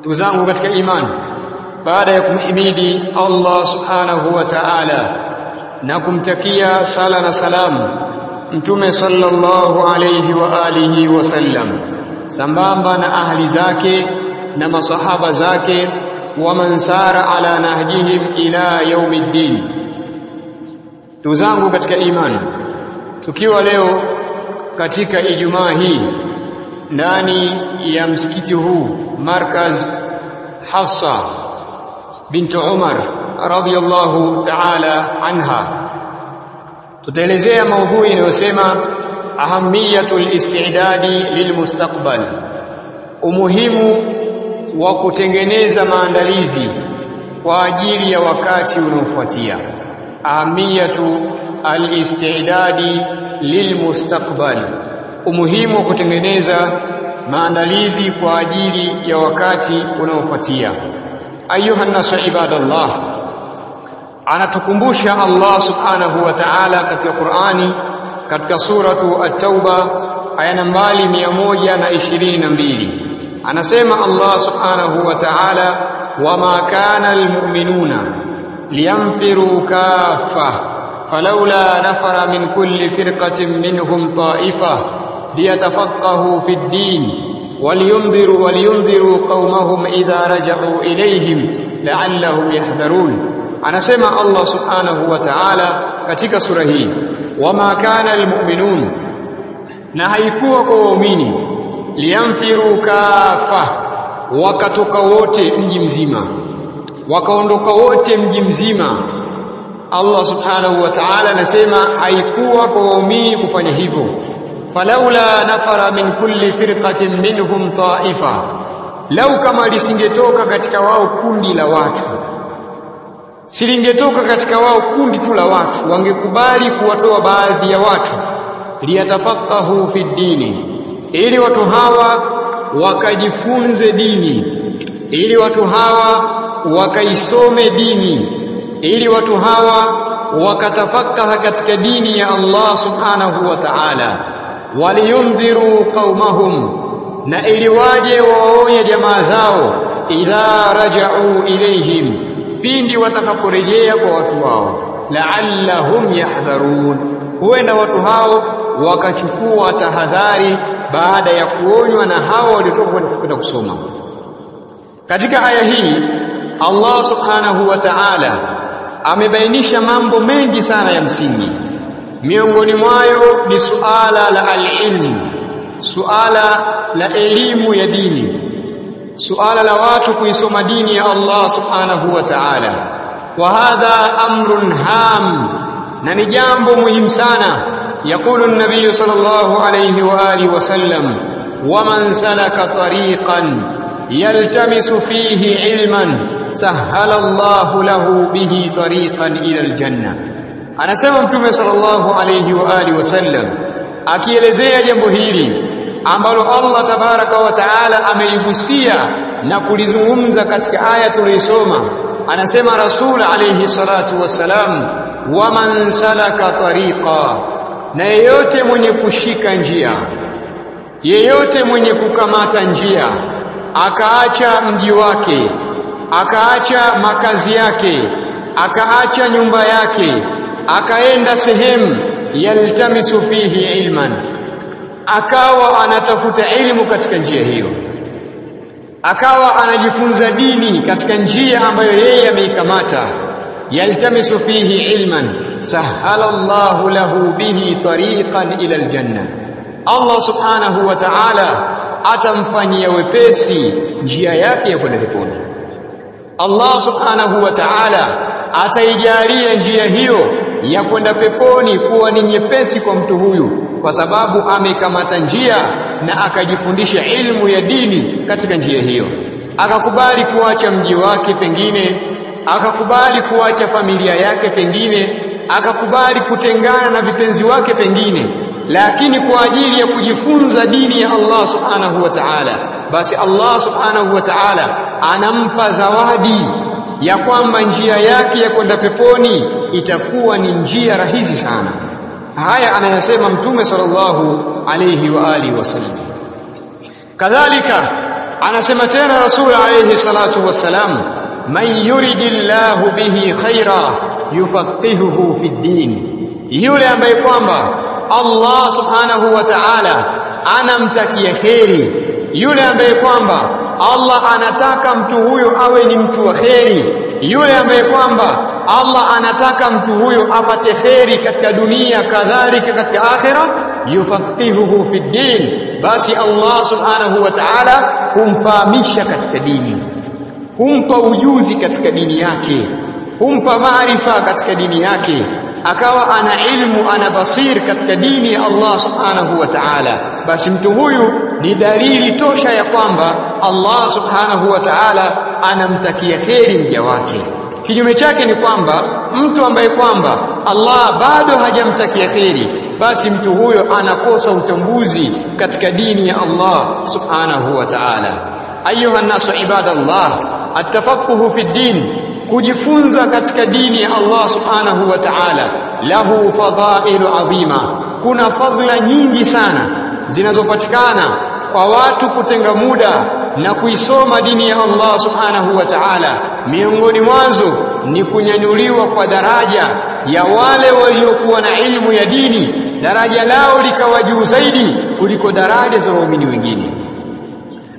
Ndugu zangu katika imani baada ya kumhimidi Allah subhanahu wa ta'ala na kumtakia sala na salamu mtume sallallahu alayhi wa alihi wa wasallam sambamba na ahli zake na masahaba zake wa man sara ala nahjihim ila yaumiddin ndugu zangu katika imani tukiwa leo katika ijumaa hii ndani ya msikiti huu? Markaz Hafsa bint Umar radhiyallahu ta'ala anha. Tutaelezea maudhui inayosema ahamiyatul istidadi lilmustaqbal umuhimu wa kutengeneza maandalizi kwa ajili ya wakati unaofuatia. Ahamiyatu alistidadi lilmustaqbal umuhimu wa kutengeneza maandalizi kwa ajili ya wakati unaofuatia. Ayuha nasu ibadallah anatukumbusha Allah subhanahu wa ta'ala katika Qur'ani katika suratu at-tauba aya nambari 122 anasema Allah subhanahu wa ta'ala wama kana almu'minuna liyanfiru kaffa falawla nafara min kulli firqatin minhum ta'ifah liyatafaqahu fi ddin waliyundhiru waliyundhiru qaumahum idha raja'u ilayhim la'allahum yahdharun. Anasema Allah subhanahu wa ta'ala katika sura hii wama kana almu'minun na haikuwa kwa waumini lianfiru kafa wakatoka wote mji mzima wakaondoka wote mji mzima. Allah subhanahu wa ta'ala anasema haikuwa kwa waumini kufanya hivyo falaula nafara min kulli firqatin minhum ta'ifa. Lau kama lisingetoka katika wao kundi la watu silingetoka katika wao kundi tu la watu wangekubali kuwatoa baadhi ya watu. Liyatafaqahu fi dini ili watu hawa wakajifunze dini ili watu hawa wakaisome dini ili watu hawa wakatafakaha katika dini ya Allah subhanahu wa ta'ala waliyundhiru qaumahum na ili waje waonye jamaa zao idha raja'u ilayhim pindi watakaporejea kwa watu wao la'allahum yahdharun huenda watu hao wakachukua tahadhari baada ya kuonywa na hao waliotoka kwenda kusoma. Katika aya hii Allah subhanahu wa ta'ala amebainisha mambo mengi sana ya msingi miongoni mwayo ni suala la alilmu suala la elimu ya dini suala la watu kuisoma dini ya Allah subhanahu wa ta'ala wa hadha amrun ham na ni jambo muhimu sana يقول النبي صلى الله عليه واله وسلم ومن سلك طريقا يلتمس فيه علما سهل الله له به طريقا الى الجنه anasema mtume sallallahu alayhi wa alihi wasallam akielezea jambo hili ambalo Allah tabaraka wa taala ameligusia na kulizungumza katika aya tuliyosoma anasema rasul alayhi salatu wassalam wa man salaka tariqa na yeyote mwenye kushika njia yeyote mwenye kukamata njia akaacha mji wake akaacha makazi yake akaacha nyumba yake akaenda sehemu yaltamisu fihi ilman. Akawa anatafuta ilmu katika njia hiyo. Akawa anajifunza dini katika njia ambayo yeye ameikamata. Yaltamisu fihi ilman. Sahala Allahu lahu bihi tariqan ila aljanna. Allah subhanahu wa ta'ala atamfanyia wepesi njia yake ya kwenda peponi. Allah subhanahu wa ta'ala ataijalia njia hiyo ya kwenda peponi kuwa ni nyepesi kwa mtu huyu kwa sababu amekamata njia na akajifundisha ilmu ya dini katika njia hiyo. Akakubali kuacha mji wake pengine akakubali kuacha familia yake pengine akakubali kutengana na vipenzi wake pengine lakini kwa ajili ya kujifunza dini ya Allah subhanahu wa ta'ala. Basi Allah subhanahu wa ta'ala anampa zawadi ya kwamba njia yake ya kwenda peponi itakuwa ni njia rahisi sana. Haya anayasema mtume sallallahu alayhi wa alihi wasallam kadhalika anasema tena rasul alayhi salatu wasalam man yuridillahu bihi khaira yufaqihuhu fi din. Yule ambaye kwamba Allah subhanahu wa ta'ala anamtakia kheri. Yule ambaye kwamba Allah anataka mtu huyo awe ni mtu wa kheri. Yule ambaye kwamba Allah anataka mtu huyo apate kheri katika dunia kadhalika katika akhira yufaqihuhu fi din. Basi Allah subhanahu wa ta'ala humfahamisha katika dini humpa ujuzi katika dini yake humpa maarifa katika dini yake akawa ana ilmu ana basir katika dini ya Allah subhanahu wa ta'ala. Basi mtu huyu ni dalili tosha ya kwamba Allah subhanahu wa ta'ala anamtakia kheri mja wake kinyume chake ni kwamba mtu ambaye kwamba Allah bado hajamtakia kheri basi mtu huyo anakosa utambuzi katika dini ya Allah subhanahu wa ta'ala. Ayuha nasu ibadallah atafakuhu fi din kujifunza katika dini ya Allah subhanahu wa ta'ala lahu fadailu adhima kuna fadhila nyingi sana zinazopatikana kwa watu kutenga muda na kuisoma dini ya Allah subhanahu wa ta'ala miongoni mwanzo ni kunyanyuliwa kwa daraja ya wale waliokuwa na ilmu ya dini. Daraja lao likawa juu zaidi kuliko daraja za waumini wengine.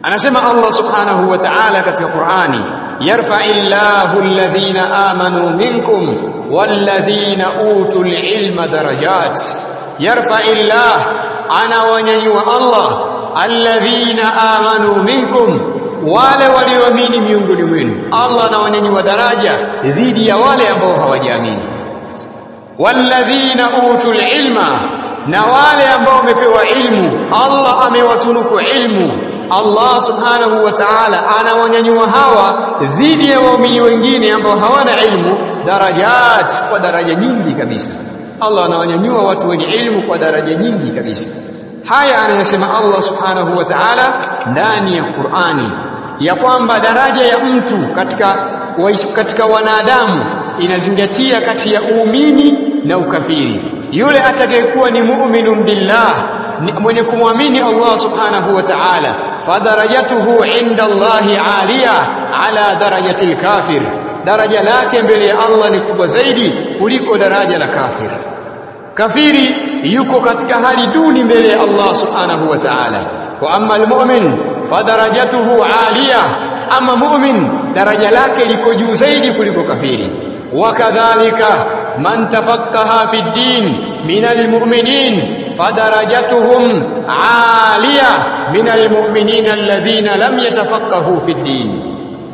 Anasema Allah subhanahu wa ta'ala katika Qur'ani yarfa'illahu alladhina amanu minkum walladhina utul ilma darajat. Yarfa'illah ana wanyanyua Allah alladhina amanu minkum wale walioamini miongoni mwenu Allah anawanyanyua daraja dhidi ya wale ambao hawajaamini walladhina utul ilma na wale ambao wamepewa ilmu. Allah amewatunuku ilmu. Allah subhanahu wa ta'ala anawanyanyua hawa dhidi ya waumini wengine ambao hawana ilmu darajat kwa daraja nyingi kabisa. Allah anawanyanyua watu wenye ilmu kwa daraja nyingi kabisa. Haya anayosema Allah subhanahu wa ta'ala ndani ya Qur'ani ya kwamba daraja ya mtu katika katika wanadamu inazingatia kati ya uumini na ukafiri. Yule atakayekuwa ni mu'minun billah mwenye kumwamini Allah subhanahu wa ta'ala fadarajatuhu inda Allahi aliya ala darajati al-kafir daraja lake mbele ya Allah ni kubwa zaidi kuliko daraja la kafir. Kafiri yuko katika hali duni mbele ya Allah subhanahu wa ta'ala. Wa amma al-mu'min fadarajatuhu alia ama mu'min daraja lake liko juu zaidi kuliko kafiri. Wakadhalika man tafaqaha fi din min almu'minin fadarajatuhum alia min almu'minin alladhina lam yatafaqahu fi din.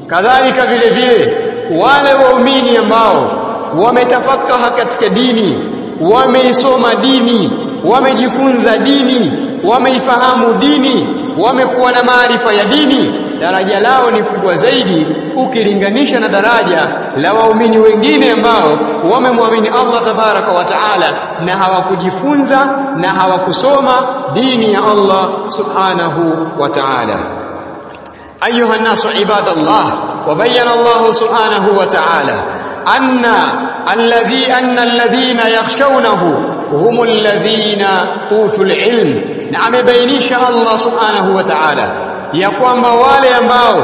Kadhalika vile vile wale waumini ambao wametafakaha katika dini wameisoma dini wamejifunza dini wameifahamu dini wamekuwa na maarifa ya dini daraja lao ni kubwa zaidi ukilinganisha na daraja la waumini wengine ambao wamemwamini Allah tabaraka wa taala na hawakujifunza na hawakusoma dini ya Allah subhanahu wa taala ayuha nasu ibadallah وبين الله سبحانه وتعالى anna alladhi anna alladhina yakhshawnahu hum alladhina utul ilm na amebainisha Allah subhanahu wa ta'ala ya kwamba wale ambao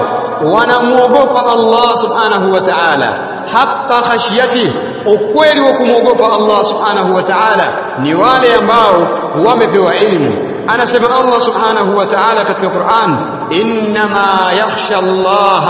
wanamuogopa Allah subhanahu wa ta'ala haqqa khashyati ukweli wa kumwogopa Allah subhanahu wa ta'ala ni wale ambao wamepewa ilmu anasema Allah subhanahu wa ta'ala katika Qur'an inma yakhsha Allah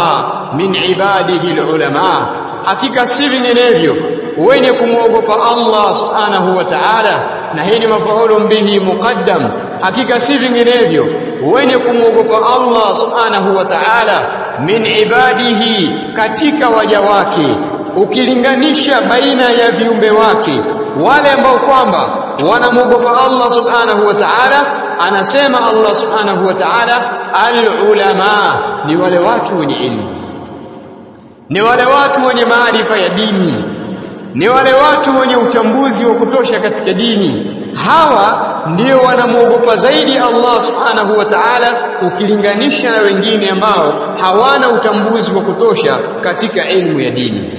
min ibadihi alulama hakika si vinginevyo wenye kumwogopa Allah subhanahu wa ta'ala na hii ni mafaulu bihi muqaddam. Hakika si vinginevyo. Wenye kumwogopa Allah subhanahu wa ta'ala min ibadihi katika waja wake ukilinganisha baina ya viumbe wake. Wale ambao kwamba wanamwogopa Allah subhanahu wa ta'ala anasema Allah subhanahu wa ta'ala alulama ni wale watu wenye ilmu. Ni wale watu wenye maarifa ya dini ni wale watu wenye utambuzi wa kutosha katika dini. Hawa ndio wanamwogopa zaidi Allah subhanahu wa ta'ala ukilinganisha na wengine ambao hawana utambuzi wa kutosha katika elimu ya dini.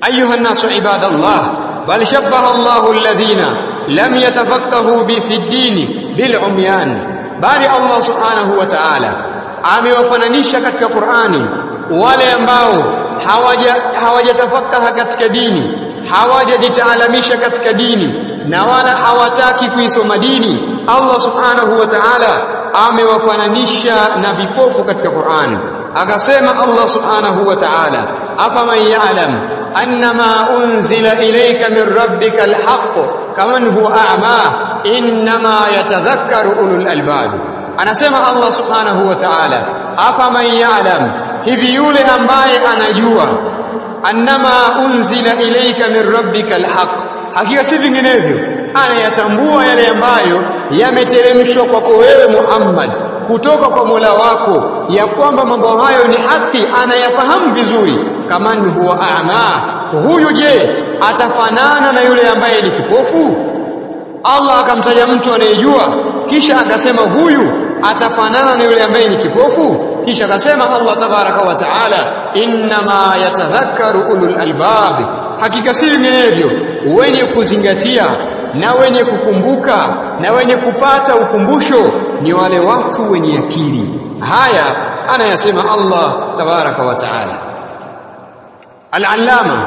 Ayuha nasu ibadallah bal shabbaha Allahu alladhina lam yatafaqahu bi fi dini bil umyan. Bali Allah subhanahu wa ta'ala amewafananisha katika Qur'ani wale ambao hawaja hawajatafakaha katika dini hawajajitaalamisha katika dini na wala hawataki kuisoma dini Allah subhanahu wa ta'ala amewafananisha na vipofu katika Qur'an. Akasema Allah subhanahu wa ta'ala afaman ya'lam annama unzila ilayka min rabbika alhaq kaman huwa a'ma inma yatadhakkaru ulul albab. Anasema Allah subhanahu wa ta'ala afaman ya'lam hivi yule ambaye anajua annama unzila ilayka min rabbika alhaq hakika si vinginevyo anayatambua yale ambayo yameteremshwa kwako wewe Muhammad kutoka kwa Mola wako ya kwamba mambo hayo ni haki anayafahamu vizuri. Kama ni huwa a'ma huyu je atafanana na yule ambaye ni kipofu? Allah akamtaja mtu anayejua kisha akasema huyu atafanana na yule ambaye ni kipofu? Kisha akasema Allah tabaraka wa taala inma yatadhakkaru ulul albab. Hakika si vinginevyo wenye kuzingatia na wenye kukumbuka na wenye kupata ukumbusho ni wale watu wenye akili. Haya anayasema Allah tabaraka wa taala. Al-allama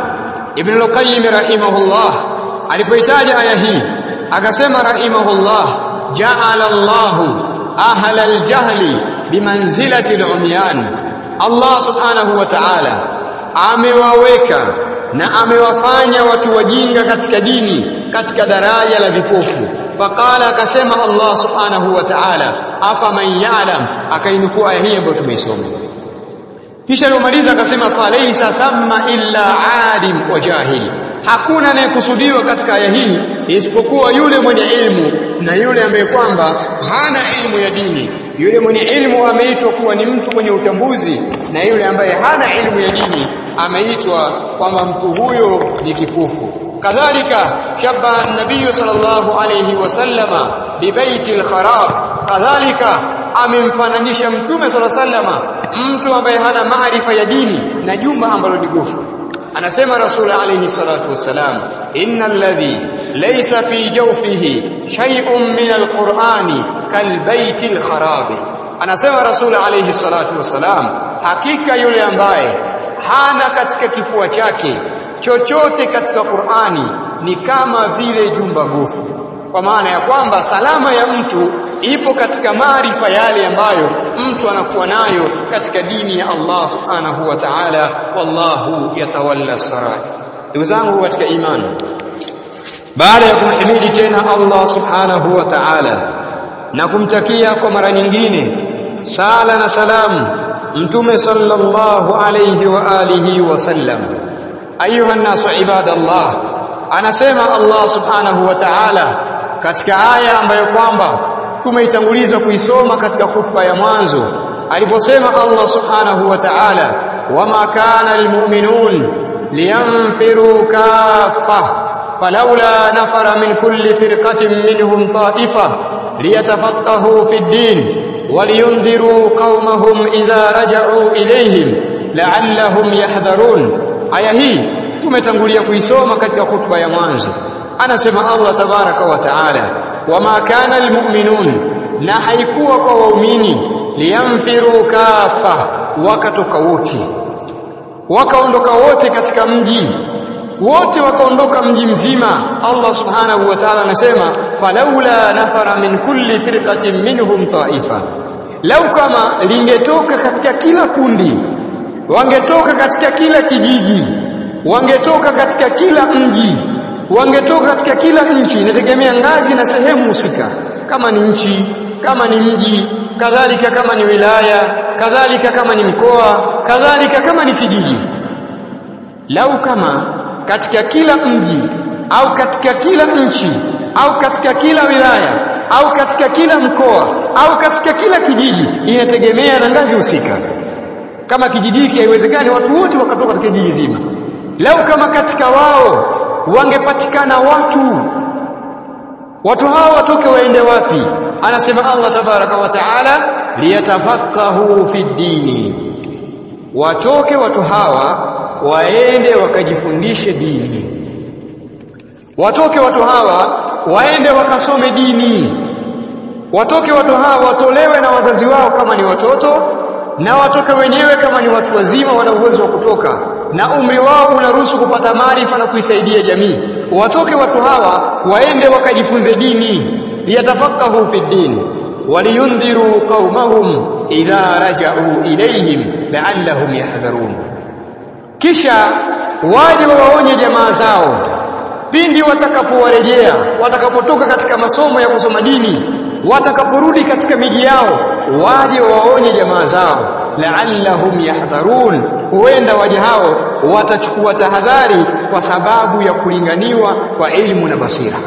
ibn al-qayyim rahimahullah alipoitaja aya hii akasema rahimahullah ja'ala Allahu ahla aljahli bimanzilati alumyan Allah subhanahu wa ta'ala amewaweka na amewafanya watu wajinga katika dini katika daraja la vipofu. Faqala akasema Allah subhanahu wa ta'ala afa man ya'lam? Akainukua hii ambayo tumeisoma kisha alomaliza akasema falaisa thamma illa alim wa jahil hakuna anayekusudiwa katika aya hii isipokuwa yule mwenye ilmu na yule ambaye kwamba hana ilmu ya dini. Yule mwenye ilmu ameitwa kuwa ni mtu mwenye utambuzi na yule ambaye hana ilmu ya dini ameitwa kwamba mtu huyo ni kipofu. Kadhalika shabba an-nabiy sallallahu alayhi wasallama bi baitil kharab kadhalika amemfananisha mtume sallallahu alayhi wasallama mtu ambaye hana maarifa ya dini na jumba ambalo ni gofu. Anasema rasul alayhi salatu wassalam innal ladhi laysa fi jawfihi shay'un min alqur'ani kalbaytil kharab. Anasema rasul alayhi salatu wasalam hakika yule ambaye hana katika kifua chake chochote katika Qur'ani ni kama vile jumba gofu kwa maana ya kwamba salama ya mtu ipo katika maarifa yale ambayo mtu anakuwa nayo katika dini ya Allah subhanahu wa ta'ala. Wallahu yatawalla sarai ndugu zangu katika imani baada ya kumhimidi tena Allah subhanahu wa ta'ala na kumtakia kwa mara nyingine sala na salamu mtume sallallahu alayhi wa alihi wa sallam. Ayuha nasu ibadallah anasema Allah subhanahu wa ta'ala katika aya ambayo kwamba tumeitanguliza kuisoma katika khutba ya mwanzo aliposema Allah subhanahu wa ta'ala wama kana almu'minun liyanfiru kaffa falawla nafara min kulli firqatin minhum ta'ifa liyatafaqahu fi ad-din ولينذروا قومهم إذا رجعوا إليهم لعلهم يحذرون aya hii tumetangulia kuisoma katika hutuba ya mwanzo anasema Allah tabaraka wa taala wama kana almu'minun na haikuwa kwa waumini liyamfiru kafa wakatoka wote. Wakaondoka wote katika mji. Wote wakaondoka mji mzima. Allah subhanahu wa ta'ala anasema falaula nafara min kulli firqatin minhum ta'ifa. Lau kama lingetoka katika kila kundi wangetoka katika kila kijiji wangetoka katika kila mji wangetoka katika kila nchi inategemea ngazi na sehemu husika. Kama ni nchi kama ni mji kadhalika kama ni wilaya kadhalika kama ni mkoa kadhalika kama ni kijiji. Lau kama katika kila mji au katika kila nchi au katika kila wilaya au katika kila mkoa au katika kila kijiji inategemea na ngazi husika. Kama kijiji hiki haiwezekani watu wote wakatoka katika kijiji zima. Lau kama katika wao wangepatikana watu. Watu hawa watoke waende wapi? Anasema Allah tabaraka wa taala liyatafaqahu fi dini. Watoke watu hawa waende wakajifundishe dini. Watoke watu hawa waende wakasome dini. Watoke watu hawa watolewe na wazazi wao kama ni watoto na watoke wenyewe kama ni watu wazima wana uwezo wa kutoka na umri wao unaruhusu kupata maarifa na kuisaidia jamii. Watoke watu hawa waende wakajifunze dini. Yatafakahu fi din waliyundhiru qaumahum idha raja'u ilayhim la'allahum yahdharun. Kisha waje wawaonye jamaa zao. Pindi watakapowarejea watakapotoka katika masomo ya kusoma dini watakaporudi katika miji yao waje wawaonye jamaa zao la'allahum yahdharun. Huenda waja hao watachukua tahadhari kwa sababu ya kulinganiwa kwa ilmu na basira.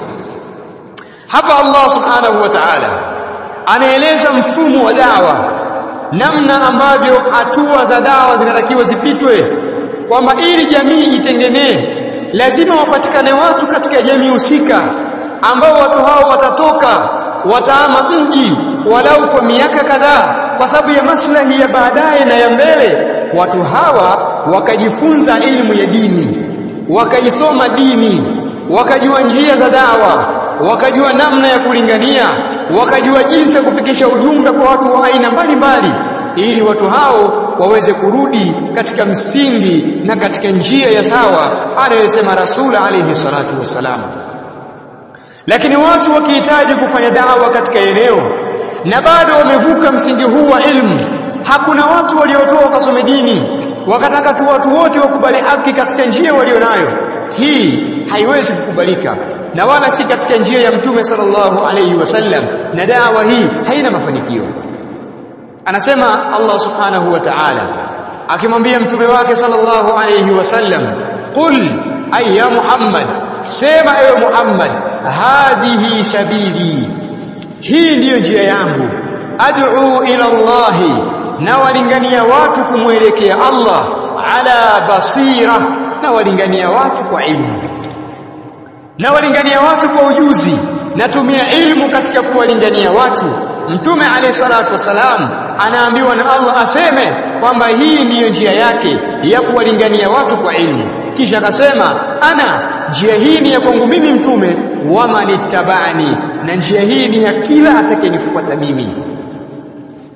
Hapa Allah subhanahu wa ta'ala anaeleza mfumo wa dawa namna ambavyo hatua za dawa zinatakiwa zipitwe kwamba ili jamii itengenee lazima wapatikane watu katika jamii husika ambao watu hao watatoka wataama mji walau kwa miaka kadhaa kwa sababu ya maslahi ya baadaye na ya mbele watu hawa wakajifunza elimu ya dini wakaisoma dini wakajua njia za dawa wakajua namna ya kulingania wakajua jinsi ya kufikisha ujumbe kwa watu wa aina mbalimbali ili watu hao waweze kurudi katika msingi na katika njia ya sawa anayosema Rasul alayhi salatu wassalam. Lakini watu wakihitaji kufanya dawa katika eneo na bado wamevuka msingi huu wa ilmu. Hakuna watu waliotoa wakasome dini. Wakataka tu watu wote wakubali haki katika njia walionayo. Hii haiwezi kukubalika. Na wala si katika njia ya mtume sallallahu alayhi wasallam na dawa hii haina mafanikio. Anasema Allah subhanahu wa ta'ala akimwambia mtume wake sallallahu alayhi wasallam qul ay ya muhammad sema ewe muhammad hadhihi sabili hii ndiyo njia yangu. Ad'u ila Allah na walingania watu kumwelekea Allah. Ala basira na walingania watu kwa ilmu. Na walingania watu kwa ujuzi. Natumia ilmu katika kuwalingania watu. Mtume alayhi salatu wasalam anaambiwa na Allah aseme kwamba hii ndiyo njia yake ya kuwalingania watu kwa ilmu. Kisha akasema ana njia hii ni ya kwangu mimi mtume wamanittabani na njia hii ni ya kila atakayenifuata mimi.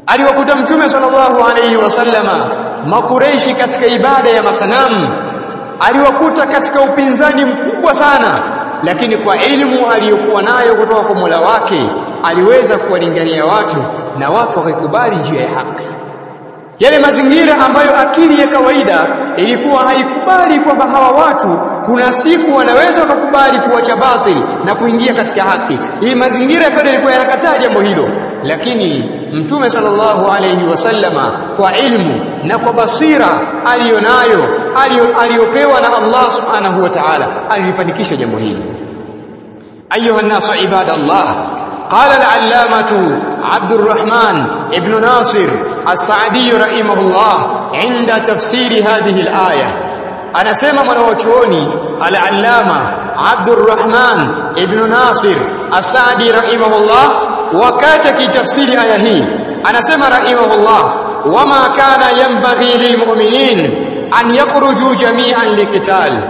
Aliwakuta mtume sallallahu alayhi wasallama makureishi katika ibada ya masanamu. Aliwakuta katika upinzani mkubwa sana lakini kwa elimu aliyokuwa nayo kutoka kwa Mola wake aliweza kuwalingania watu na watu wakaikubali njia ya haki yale mazingira ambayo akili ya kawaida ilikuwa haikubali kwamba hawa watu kuna siku wanaweza wakakubali kuacha batili na kuingia katika haki. Ili mazingira ya kawaida yalikuwa yanakataa jambo hilo, lakini Mtume sallallahu alayhi wasallama kwa ilmu na kwa basira aliyonayo aliyopewa na Allah subhanahu wa ta'ala alifanikisha jambo hili. Ayuha nasu ibadallah qala al-allamatu عبد الرحمن ابن ناصر السعدي رحمه الله عند تفسير هذه الآية anasema mwanawachuoni al-allama Abdurrahman ibn Nasir As-Sa'di rahimahullah wakati akitafsiri aya hii anasema rahimahullah wama kana yanbaghi lilmu'minin an yakhruju jami'an liqital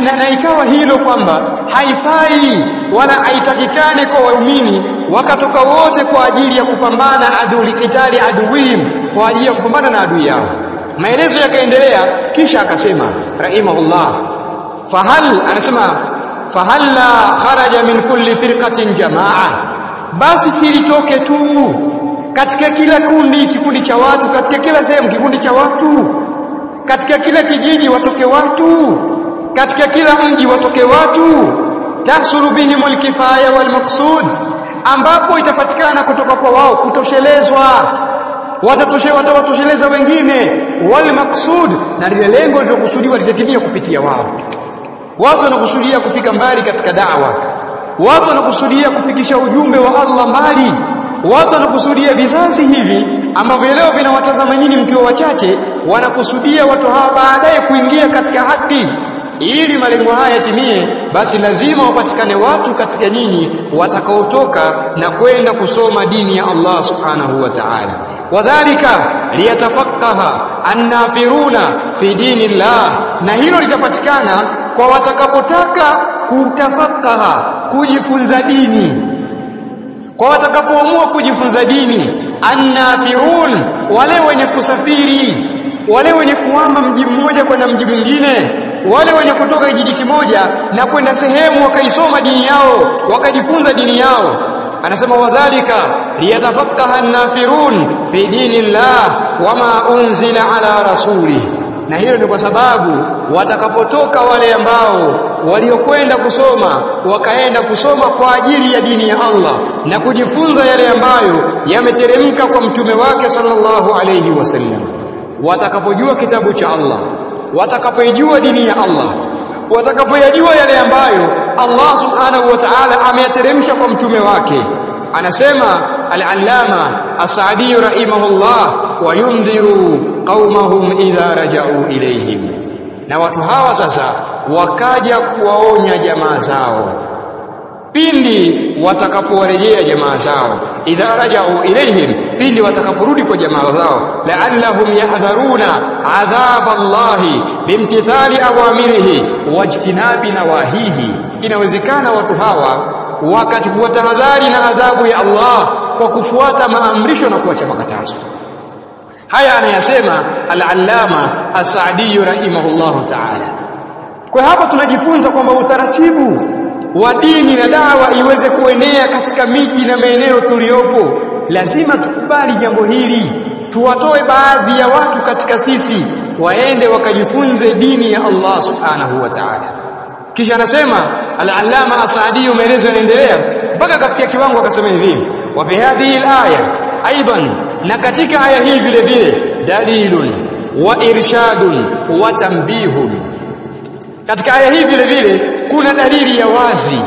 na, na ikawa hilo kwamba haifai wala haitakikani kwa waumini wakatoka wote kwa ajili ya kupambana aduli kitali aduwim kwa ajili ya kupambana na adui yao. Maelezo yakaendelea kisha akasema rahimahullah fahal anasema fahalla kharaja min kulli firqatin jamaa basi silitoke tu katika kila kundi kikundi cha watu katika kila sehemu kikundi cha watu katika kila kijiji watoke watu katika kila mji watoke watu. Tahsulu bihim alkifaya walmaqsud ambapo itapatikana kutoka kwa wao kutoshelezwa. Watawatosheleza wengine wal maqsud na lile lengo lilokusudiwa litatimia kupitia wao. Watu wanakusudia kufika mbali katika da'wa. Watu wanakusudia kufikisha ujumbe wa Allah mbali. Watu wanakusudia vizazi hivi ambavyo leo vinawatazama nyinyi mkiwa wachache wanakusudia watu hawa baadaye kuingia katika haki ili malengo haya yatimie basi lazima wapatikane watu katika nyinyi watakaotoka na kwenda kusoma dini ya Allah subhanahu wa ta'ala. Wadhālika liyatafaqaha annafiruna fi dini llah na hilo litapatikana kwa watakapotaka kutafakaha kujifunza dini. Kwa watakapoamua kujifunza dini annafirun wale wenye kusafiri wale wenye kuhama mji mmoja kwenda mji mwingine wale wenye kutoka kijiji kimoja na kwenda sehemu wakaisoma dini yao wakajifunza dini yao. Anasema wadhalika liyatafaqaha an-nafirun fi dinillah wama unzila ala rasuli na hilo ni kwa sababu watakapotoka wale ambao waliokwenda kusoma wakaenda kusoma kwa ajili ya dini ya Allah na kujifunza yale ambayo yameteremka kwa mtume wake sallallahu alayhi wasallam watakapojua kitabu cha Allah watakapoijua dini ya Allah watakapoyajua yale ambayo Allah subhanahu wa ta'ala ameyateremsha kwa mtume wake. Anasema al-allama as-sa'di rahimahullah wa yundhiru qaumahum idha raja'u ilayhim. Na watu hawa sasa wakaja kuwaonya jamaa zao pindi watakaporejea jamaa zao. Idha raja'u ilaihim pindi watakaporudi kwa jamaa zao. La'allahum yahdharuna adhab Allah bimtithali awamirihi wajtinabi nawahihi. Inawezekana watu hawa wakachukua tahadhari na adhabu ya Allah kwa kufuata maamrisho na kuacha makatazo. Haya anayasema al-allama as-sa'di rahimahullahu ta'ala. Kwa hapa tunajifunza kwamba utaratibu wa dini na dawa iweze kuenea katika miji na maeneo tuliyopo lazima tukubali jambo hili. Tuwatoe baadhi ya watu katika sisi waende wakajifunze dini ya Allah subhanahu wa ta'ala. Kisha anasema al-allama asadi maelezo yanaendelea mpaka kafikia kiwango akasema hivi wa fi hadhihi al-aya aidan na katika aya hii vile vile dalilun wa irshadun wa tanbihun katika aya hii vile vile kuna dalili ya wazi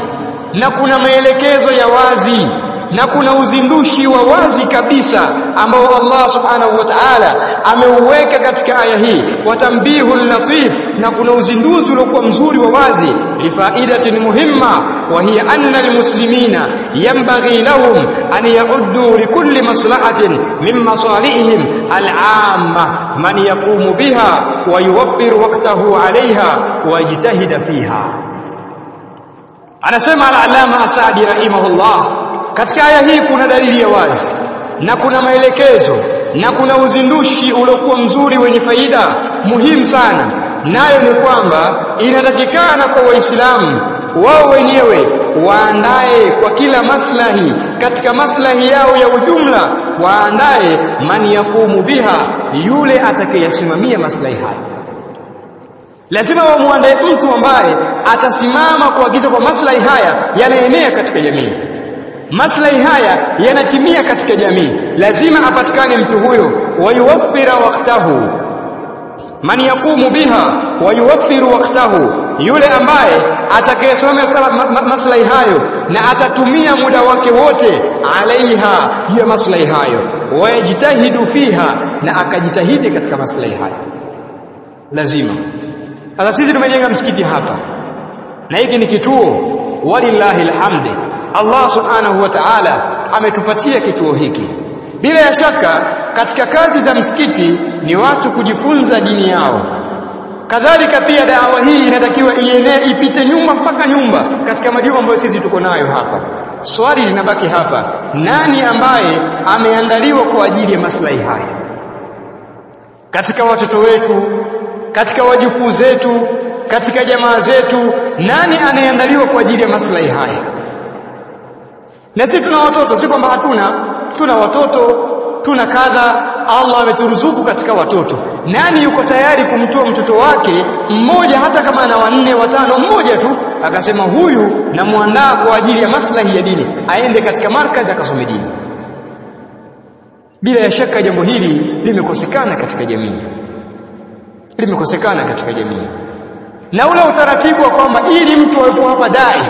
na kuna maelekezo ya wazi na kuna uzindushi wa wazi kabisa ambao Allah subhanahu wa ta'ala ameuweka katika aya hii. Watambihu latif na kuna uzinduzi uliokuwa mzuri wa wazi. Lifaidatin muhimma wa hiya anna almuslimina yanbaghi lahum an ya'uddu likulli maslahatin min masalihim al'amma man yaqumu biha wa yuwaffiru waqtahu 'alayha wa yajtahida fiha. Anasema al-allama asadi rahimahullah katika aya hii kuna dalili ya wazi na kuna maelekezo na kuna uzindushi uliokuwa mzuri wenye faida muhimu sana. Nayo ni kwamba inatakikana kwa waislamu wao wenyewe waandae kwa kila maslahi katika maslahi yao ya ujumla waandae man yakumu biha yule atakayesimamia maslahi hayo. Lazima wamwandae mtu ambaye atasimama kuagiza kwa maslahi haya yanaenea katika jamii maslahi haya yanatimia katika jamii. Lazima apatikane mtu huyo. Wayuwaffira waqtahu. Man yaqumu biha wayuwaffiru waqtahu. Yule ambaye atakayesimamia maslahi hayo na atatumia muda wake wote alaiha ya maslahi hayo. Wayajtahidu fiha na akajitahidi katika maslahi hayo. Lazima. Sasa sisi tumejenga msikiti hapa na hiki ni kituo walillahi alhamdi. Allah subhanahu wa ta'ala ametupatia kituo hiki. Bila ya shaka katika kazi za msikiti ni watu kujifunza dini yao. Kadhalika pia dawa hii inatakiwa ienee ipite nyumba mpaka nyumba katika majumba ambayo sisi tuko nayo hapa. Swali linabaki hapa nani ambaye ameandaliwa kwa ajili ya maslahi haya? Katika watoto wetu katika wajukuu zetu katika jamaa zetu nani anayeandaliwa kwa ajili ya maslahi haya? Na sisi tuna watoto si kwamba hatuna. Tuna watoto tuna kadha. Allah ameturuzuku katika watoto. Nani yuko tayari kumtoa mtoto wake mmoja hata kama ana wanne watano mmoja tu akasema huyu namwandaa kwa ajili ya maslahi ya dini aende katika markazi akasome dini? Bila ya shaka jambo hili limekosekana katika jamii limekosekana katika jamii. Na ule utaratibu wa kwamba ili mtu awepo hapa dai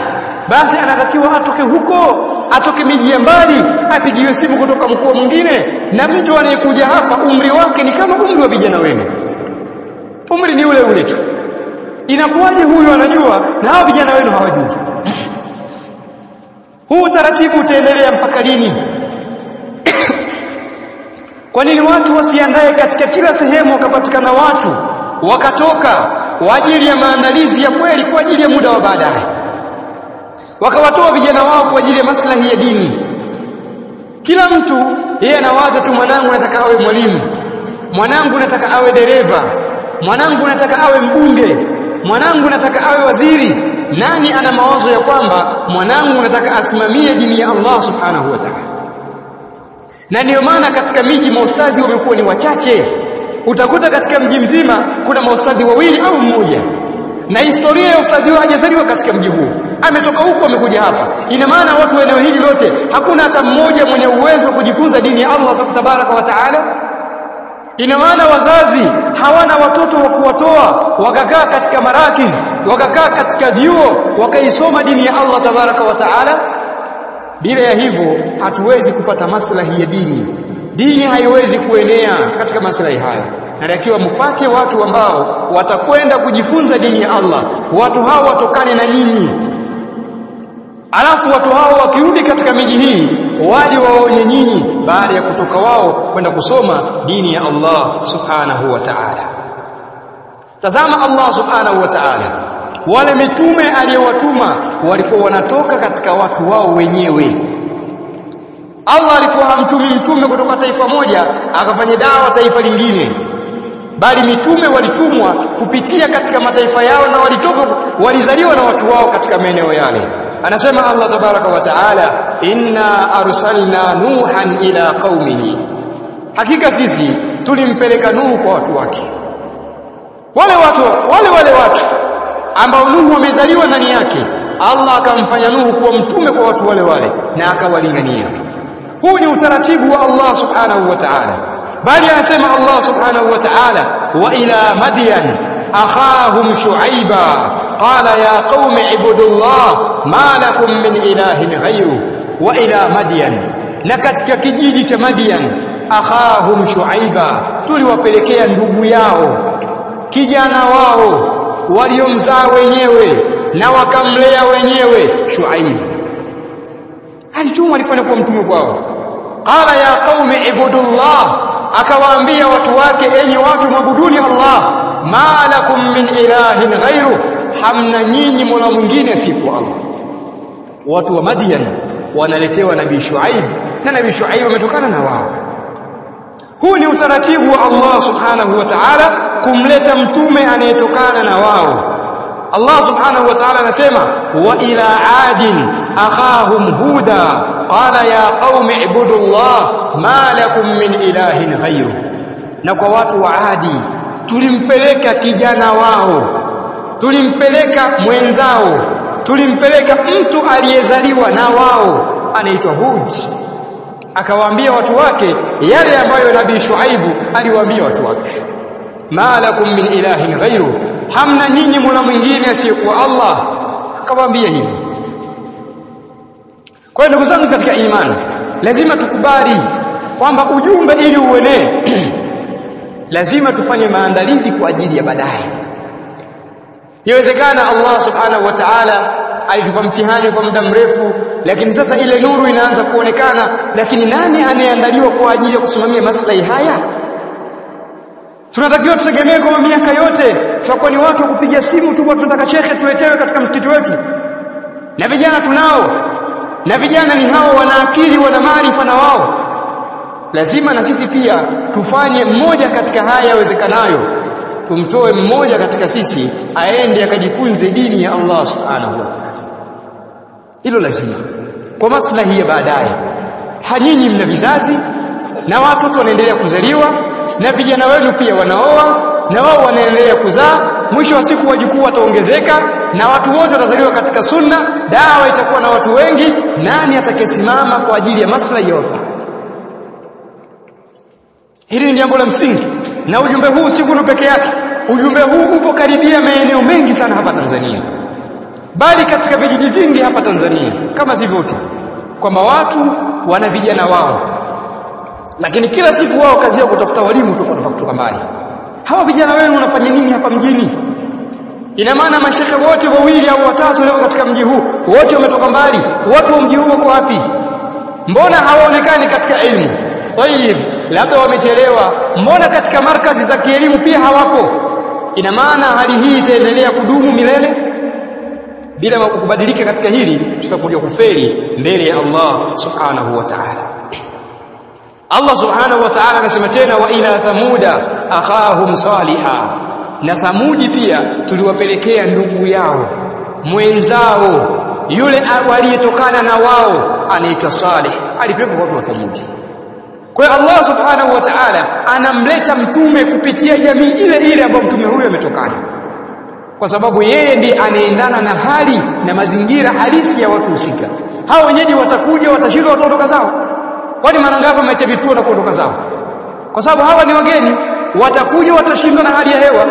basi anatakiwa atoke huko atoke miji ya mbali apigiwe simu kutoka mkoa mwingine na mtu anayekuja hapa umri wake ni kama umri wa vijana wenu. Umri ni ule ule tu. Inakuwaje huyu anajua na hao vijana wenu hawajui? Huu utaratibu utaendelea mpaka lini? Kwa nini watu wasiandae katika kila sehemu wakapatikana watu wakatoka kwa ajili ya maandalizi ya kweli kwa ajili ya muda wa baadaye. Wakawatoa vijana wao kwa ajili ya maslahi ya dini. Kila mtu yeye anawaza tu mwanangu nataka awe mwalimu. Mwanangu nataka awe dereva. Mwanangu nataka awe mbunge. Mwanangu nataka awe waziri. Nani ana mawazo ya kwamba mwanangu nataka asimamie dini ya Allah subhanahu wa ta'ala? Na ndiyo maana katika miji maustadhi wamekuwa ni wachache utakuta katika mji mzima kuna maustadhi wawili au mmoja. Na historia ya ustadhi wao hajazaliwa katika mji huu ametoka huko amekuja hapa. Ina maana watu wa eneo hili lote hakuna hata mmoja mwenye uwezo wa kujifunza dini ya Allah subhanahu wa taala. Ina maana wazazi hawana watoto wa kuwatoa wakakaa katika marakiz wakakaa katika vyuo wakaisoma dini ya Allah tabaraka wa taala. Bila ya hivyo hatuwezi kupata maslahi ya dini dini haiwezi kuenea katika maslahi hayo. Natakiwa mpate watu ambao watakwenda kujifunza dini ya Allah. Watu hao watokane na nyinyi. Alafu watu hao wakirudi katika miji hii waje waone nyinyi baada ya kutoka wao kwenda kusoma dini ya Allah subhanahu wa ta'ala. Tazama Allah subhanahu wa ta'ala. Wale mitume aliyowatuma walikuwa wanatoka katika watu wao wenyewe Allah alikuwa hamtumi mtume kutoka taifa moja akafanya dawa taifa lingine. Bali mitume walitumwa kupitia katika mataifa yao na walitoka walizaliwa na watu wao katika maeneo yale. Anasema Allah tabaraka wa taala inna arsalna nuhan ila qaumihi. Hakika sisi tulimpeleka nuhu kwa watu wake. Wale watu wale wale watu ambao nuhu wamezaliwa ndani yake Allah akamfanya nuhu kuwa mtume kwa watu wale wale na akawalingania huu ni utaratibu wa Allah subhanahu wa ta'ala. Bali anasema Allah subhanahu wa ta'ala wa ila madyan akhahum shuaiba qala ya qaumi ibudullah ma lakum min ilahin ghayru wa ila madyan na katika kijiji cha madyan akhahum shuaiba tuliwapelekea ndugu yao kijana wao waliomzaa wenyewe na wakamlea wenyewe shuaib. Alitumwa alifanya kuwa mtume kwao qala ya qaumi ibudullah. Akawaambia watu wake enyi watu mwabuduni Allah ma lakum min ilahin ghairu hamna nyinyi mola mwingine siku Allah. Watu wa Madian wanaletewa nabii Shuaib na nabii Shuaib wametokana na wao. Huu ni utaratibu wa Allah subhanahu wa ta'ala kumleta mtume anayetokana na wao. Allah subhanahu wa ta'ala anasema wa ila adin akhahum huda qala ya qaumi ibudullah ma lakum min ilahin ghayru na kwa watu wa adi tulimpeleka kijana wao tulimpeleka mwenzao tulimpeleka mtu aliyezaliwa na wao anaitwa Hud akawaambia watu wake yale ambayo nabii Shuaibu aliwaambia watu wake ma lakum min ilahin ghayru hamna nyinyi mola mwingine asiyekuwa Allah akawaambia hivi kwa hiyo ndugu zangu katika imani lazima tukubali kwamba ujumbe ili uenee lazima tufanye maandalizi kwa ajili ya baadaye. Iwezekana Allah subhanahu wa ta'ala alitupa mtihani kwa muda mrefu lakini sasa ile nuru inaanza kuonekana lakini nani anayeandaliwa kwa ajili ya kusimamia maslahi haya? Tunatakiwa tutegemee kwa miaka yote tutakuwa ni watu wa kupiga simu tu tunataka shekhe tuletewe katika msikiti wetu. Na vijana tunao na vijana ni hao wana akili wana maarifa na wao. Lazima na sisi pia tufanye mmoja katika haya yawezekanayo. Tumtoe mmoja katika sisi aende akajifunze dini ya Allah subhanahu wa ta'ala. Hilo lazima. Kwa maslahi ya baadaye. Hanyinyi mna vizazi na watoto wanaendelea kuzaliwa na vijana wenu pia wanaoa na wao wanaendelea kuzaa. Mwisho wa siku wajukuu wataongezeka na watu wote watazaliwa katika sunna dawa itakuwa na watu wengi. Nani atakayesimama kwa ajili ya maslahi watu? Hili ni jambo la msingi. Na ujumbe huu si kuno peke yake. Ujumbe huu upo karibia maeneo mengi sana hapa Tanzania. Bali katika vijiji vingi hapa Tanzania. Kama sivyo tu. Kwamba watu wana vijana wao. Lakini kila siku wao kazi yao kutafuta walimu tu kutoka mbali. Hawa vijana wenu wanafanya nini hapa mjini ina maana mashekhe wote wawili au watatu leo katika mji huu wote wametoka mbali. Watu wa mji huu wako wapi? Mbona hawaonekani katika elimu? Tayib labda wamechelewa. Mbona katika markazi za kielimu pia hawako ina maana hali hii itaendelea kudumu milele? Bila kubadilika katika hili tutakuja kufeli mbele ya Allah subhanahu wa ta'ala. Allah subhanahu wa ta'ala anasema tena wa ila thamuda akhahum saliha na thamudi pia tuliwapelekea ndugu yao mwenzao yule waliyetokana na wao anaitwa Saleh alipelekwa watu wa thamudi. Kwa hiyo Allah subhanahu wa ta'ala anamleta mtume kupitia jamii ile ile ambayo mtume huyo ametokana. Kwa sababu yeye ndiye anaendana na hali na mazingira halisi ya watu husika. Hao wenyeji watakuja watashindwa wataondoka zao. Kwani mara ngapi wameacha vituo na kuondoka zao? Kwa sababu hawa ni wageni. Watakuja watashindwa na hali ya hewa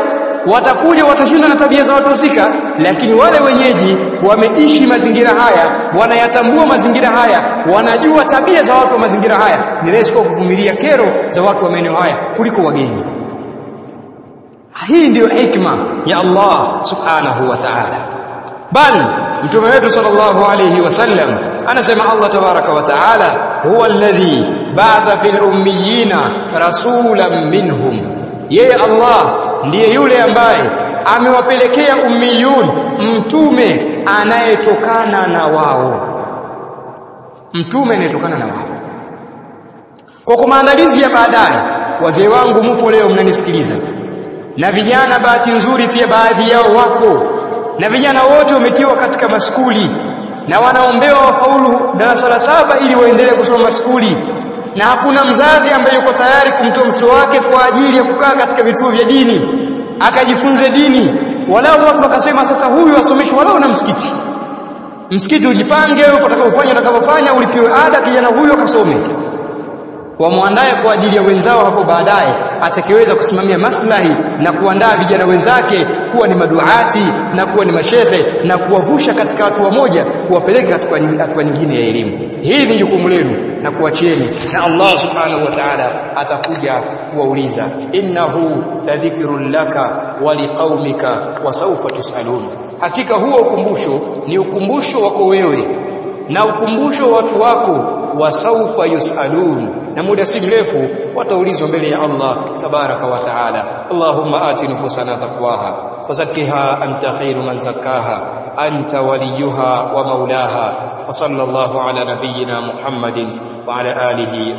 watakuja watashinda na tabia za watu husika lakini wale wenyeji wameishi mazingira haya wanayatambua mazingira haya wanajua tabia za watu wa mazingira haya. Ni rahisi kwa kuvumilia kero za watu wa maeneo haya kuliko wageni. Hii ndiyo hikma ya Allah subhanahu wa ta'ala. Bali mtume wetu sallallahu alayhi wasallam anasema Allah tabaraka wa ta'ala huwa alladhi ba'atha fil ummiyina rasulan minhum. Yeye Allah ndiye yule ambaye amewapelekea ummiyun mtume anayetokana na wao. Mtume anayetokana na wao. Kwa kwa maandalizi ya baadaye wazee wangu mupo leo mnanisikiliza. Na vijana bahati nzuri pia baadhi yao wapo. Na vijana wote wametiwa katika maskuli. Na wanaombewa wafaulu darasa la saba ili waendelee kusoma maskuli na hakuna mzazi ambaye yuko tayari kumtoa mtoto wake kwa ajili ya kukaa katika vituo vya dini akajifunze dini. Walau watu wakasema sasa huyu asomeshwe walau na msikiti. Msikiti ujipange wewe utakaofanya utakavyofanya ulipiwe ada kijana huyo akasome wamwandae kwa ajili ya wenzao hapo baadaye atakiweza kusimamia maslahi na kuandaa vijana wenzake kuwa ni maduati na kuwa ni mashehe na kuwavusha katika hatua moja kuwapeleka katika hatua nyingine ya elimu. Hili ni jukumu lenu na kuachieni. Na Allah subhanahu wa ta'ala atakuja kuwauliza innahu ladhikrun laka wa liqaumika wa sawfa tusalun. Hakika huo ukumbusho ni ukumbusho wako wewe na ukumbusho watu wako wasaufa yusalun na muda si mrefu wataulizwa mbele ya Allah tabaraka wa taala. Allahumma ati nufusana taqwaha wazakkiha anta khairu man zakkaha anta waliyuha wa maulaha wa sallallahu ala nabiyyina Muhammadin wa ala alihi